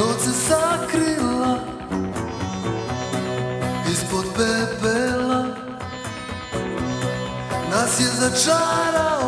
noć se sakrila Ispod pepela. Nas je začarao